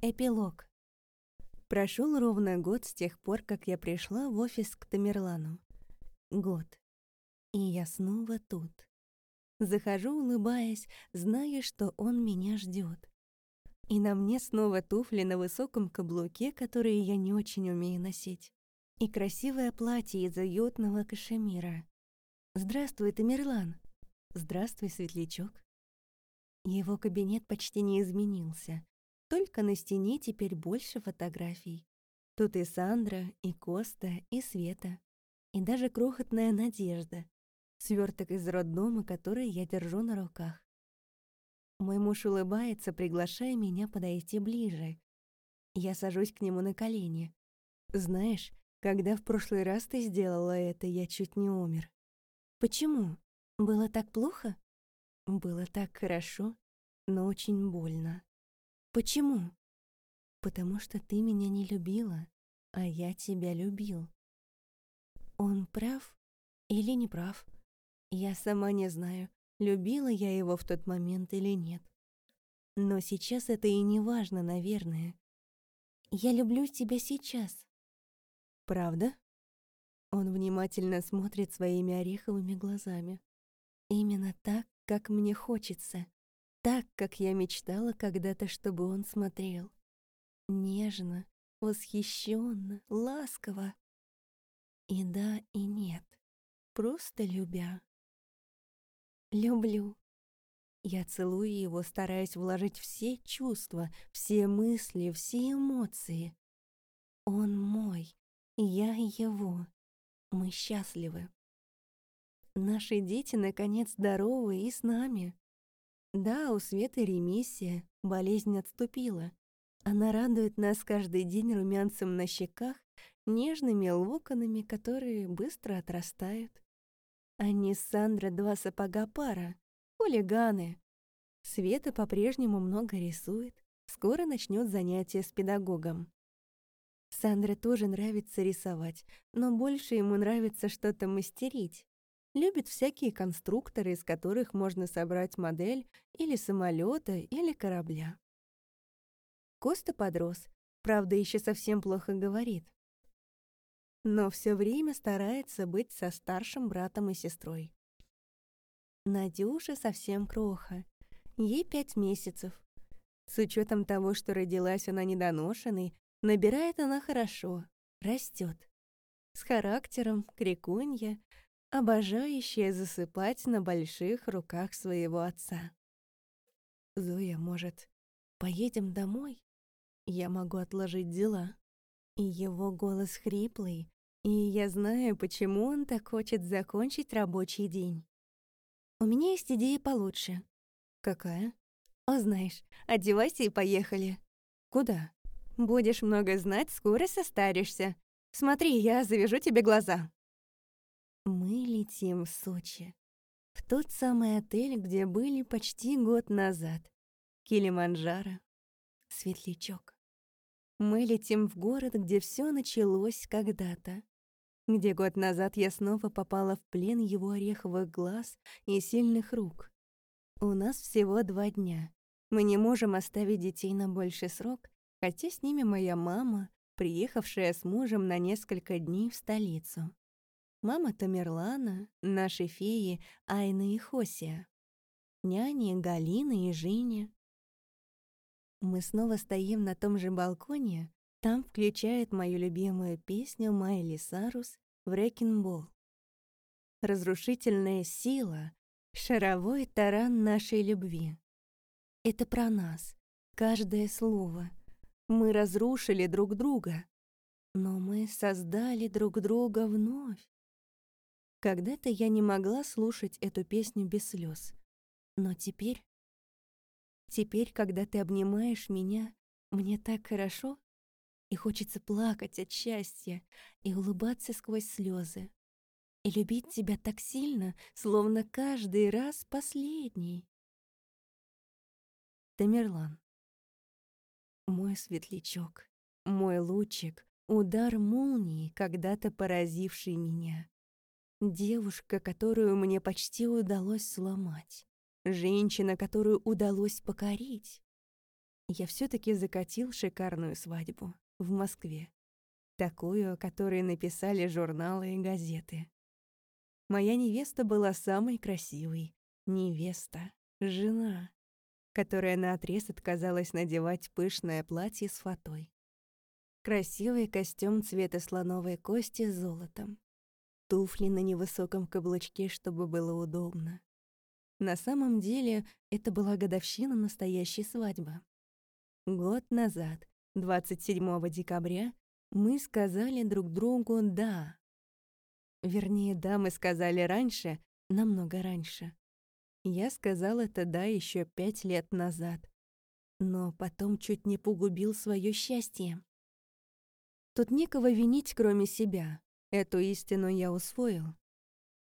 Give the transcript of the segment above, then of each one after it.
Эпилог. Прошел ровно год с тех пор, как я пришла в офис к Тамерлану. Год. И я снова тут. Захожу, улыбаясь, зная, что он меня ждет. И на мне снова туфли на высоком каблуке, которые я не очень умею носить. И красивое платье из уютного кашемира. «Здравствуй, Тамерлан!» «Здравствуй, светлячок!» Его кабинет почти не изменился. Только на стене теперь больше фотографий. Тут и Сандра, и Коста, и Света. И даже крохотная Надежда. Сверток из роддома, который я держу на руках. Мой муж улыбается, приглашая меня подойти ближе. Я сажусь к нему на колени. «Знаешь, когда в прошлый раз ты сделала это, я чуть не умер». «Почему? Было так плохо?» «Было так хорошо, но очень больно». Почему? Потому что ты меня не любила, а я тебя любил. Он прав или не прав? Я сама не знаю, любила я его в тот момент или нет. Но сейчас это и не важно, наверное. Я люблю тебя сейчас. Правда? Он внимательно смотрит своими ореховыми глазами. Именно так, как мне хочется так, как я мечтала когда-то, чтобы он смотрел. Нежно, восхищенно, ласково. И да, и нет, просто любя. Люблю. Я целую его, стараясь вложить все чувства, все мысли, все эмоции. Он мой, я его. Мы счастливы. Наши дети, наконец, здоровы и с нами. Да, у Светы ремиссия, болезнь отступила. Она радует нас каждый день румянцем на щеках, нежными локонами, которые быстро отрастают. Они с Сандра два сапога пара, хулиганы. Света по-прежнему много рисует, скоро начнет занятия с педагогом. Сандре тоже нравится рисовать, но больше ему нравится что-то мастерить. Любит всякие конструкторы, из которых можно собрать модель или самолета, или корабля. Коста подрос, правда, еще совсем плохо говорит. Но все время старается быть со старшим братом и сестрой. Надюша совсем кроха. Ей пять месяцев. С учетом того, что родилась она недоношенной, набирает она хорошо, растет. С характером, крикунья, обожающая засыпать на больших руках своего отца. «Зоя, может, поедем домой? Я могу отложить дела». И его голос хриплый, и я знаю, почему он так хочет закончить рабочий день. «У меня есть идея получше». «Какая?» «О, знаешь, одевайся и поехали». «Куда?» «Будешь много знать, скоро состаришься. Смотри, я завяжу тебе глаза». Мы летим в Сочи. В тот самый отель, где были почти год назад. Килиманджаро. Светлячок. Мы летим в город, где все началось когда-то. Где год назад я снова попала в плен его ореховых глаз и сильных рук. У нас всего два дня. Мы не можем оставить детей на больший срок, хотя с ними моя мама, приехавшая с мужем на несколько дней в столицу мама Тамерлана, наши феи Айна и Хосия, няни Галина и Женя. Мы снова стоим на том же балконе, там включает мою любимую песню Майли Сарус «Wrecking Ball». Разрушительная сила, шаровой таран нашей любви. Это про нас, каждое слово. Мы разрушили друг друга, но мы создали друг друга вновь. Когда-то я не могла слушать эту песню без слез. Но теперь... Теперь, когда ты обнимаешь меня, мне так хорошо, и хочется плакать от счастья и улыбаться сквозь слезы, и любить тебя так сильно, словно каждый раз последний. Тамерлан. Мой светлячок, мой лучик, удар молнии, когда-то поразивший меня. Девушка, которую мне почти удалось сломать. Женщина, которую удалось покорить. я все таки закатил шикарную свадьбу в Москве. Такую, о которой написали журналы и газеты. Моя невеста была самой красивой. Невеста, жена, которая наотрез отказалась надевать пышное платье с фатой. Красивый костюм цвета слоновой кости с золотом. Туфли на невысоком каблучке, чтобы было удобно. На самом деле, это была годовщина настоящей свадьбы. Год назад, 27 декабря, мы сказали друг другу «да». Вернее, «да» мы сказали раньше, намного раньше. Я сказал это «да» еще пять лет назад. Но потом чуть не погубил свое счастье. Тут некого винить, кроме себя. Эту истину я усвоил.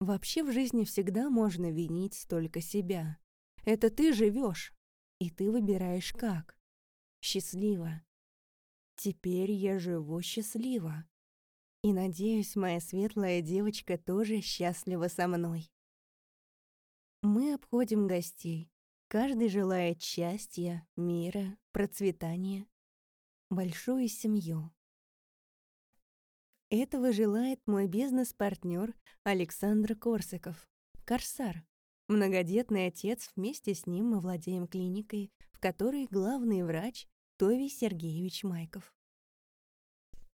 Вообще в жизни всегда можно винить только себя. Это ты живешь, и ты выбираешь как. Счастливо. Теперь я живу счастливо. И надеюсь, моя светлая девочка тоже счастлива со мной. Мы обходим гостей. Каждый желает счастья, мира, процветания. Большую семью. Этого желает мой бизнес-партнер Александр Корсаков, Корсар. Многодетный отец, вместе с ним мы владеем клиникой, в которой главный врач Тови Сергеевич Майков.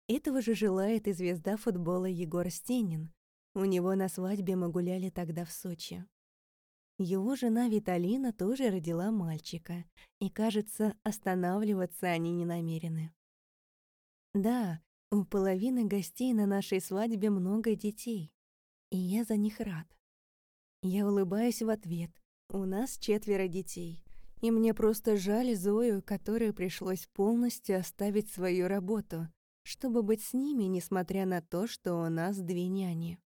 Этого же желает и звезда футбола Егор Стенин. У него на свадьбе мы гуляли тогда в Сочи. Его жена Виталина тоже родила мальчика, и, кажется, останавливаться они не намерены. Да, у половины гостей на нашей свадьбе много детей, и я за них рад. Я улыбаюсь в ответ. У нас четверо детей, и мне просто жаль Зою, которой пришлось полностью оставить свою работу, чтобы быть с ними, несмотря на то, что у нас две няни.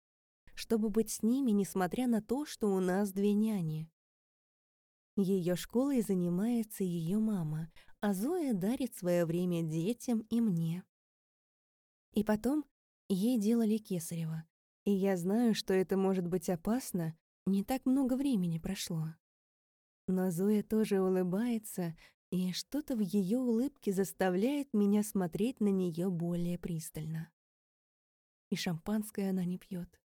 Чтобы быть с ними, несмотря на то, что у нас две няни. Ее школой занимается ее мама, а Зоя дарит свое время детям и мне. И потом ей делали кесарево. И я знаю, что это может быть опасно, не так много времени прошло. Но Зоя тоже улыбается, и что-то в ее улыбке заставляет меня смотреть на нее более пристально. И шампанское она не пьет.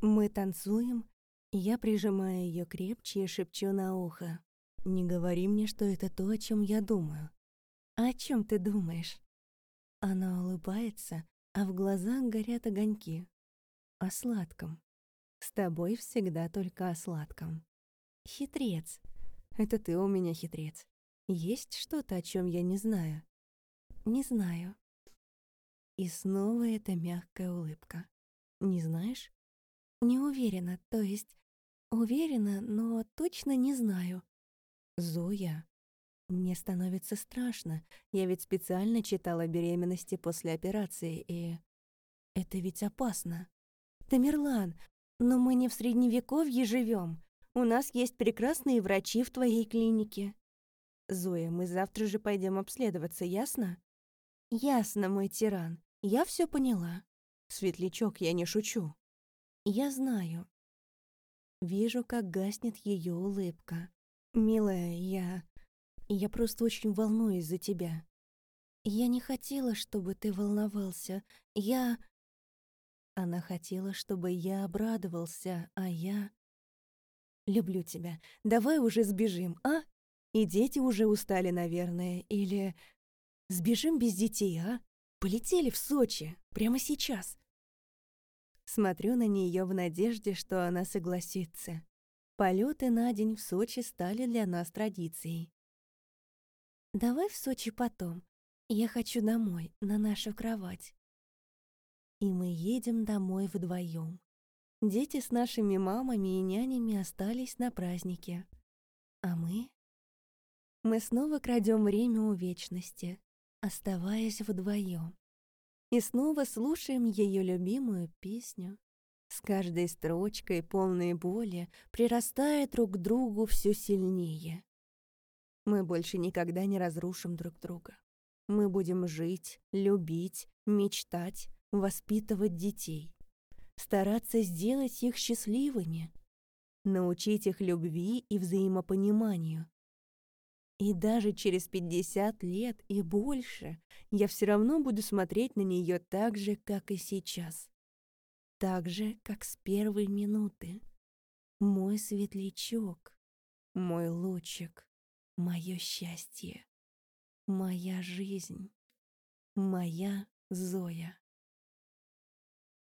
Мы танцуем, и я прижимаю ее крепче и шепчу на ухо. «Не говори мне, что это то, о чем я думаю». «А о чем ты думаешь?» Она улыбается, а в глазах горят огоньки. О сладком. С тобой всегда только о сладком. Хитрец. Это ты у меня хитрец. Есть что-то, о чем я не знаю? Не знаю. И снова эта мягкая улыбка. Не знаешь? Не уверена, то есть... Уверена, но точно не знаю. Зоя. Мне становится страшно. Я ведь специально читала беременности после операции, и... Это ведь опасно. Тамерлан, но мы не в средневековье живем. У нас есть прекрасные врачи в твоей клинике. Зоя, мы завтра же пойдем обследоваться, ясно? Ясно, мой тиран. Я все поняла. Светлячок, я не шучу. Я знаю. Вижу, как гаснет ее улыбка. Милая, я... Я просто очень волнуюсь за тебя. Я не хотела, чтобы ты волновался. Я... Она хотела, чтобы я обрадовался, а я... Люблю тебя. Давай уже сбежим, а? И дети уже устали, наверное. Или... Сбежим без детей, а? Полетели в Сочи. Прямо сейчас. Смотрю на нее в надежде, что она согласится. Полеты на день в Сочи стали для нас традицией. Давай в Сочи потом. Я хочу домой, на нашу кровать. И мы едем домой вдвоем. Дети с нашими мамами и нянями остались на празднике. А мы? Мы снова крадем время у вечности, оставаясь вдвоем. И снова слушаем ее любимую песню. С каждой строчкой полной боли прирастая друг к другу все сильнее. Мы больше никогда не разрушим друг друга. Мы будем жить, любить, мечтать, воспитывать детей. Стараться сделать их счастливыми. Научить их любви и взаимопониманию. И даже через 50 лет и больше я все равно буду смотреть на нее так же, как и сейчас. Так же, как с первой минуты. Мой светлячок, мой лучик, мое счастье, моя жизнь, моя Зоя.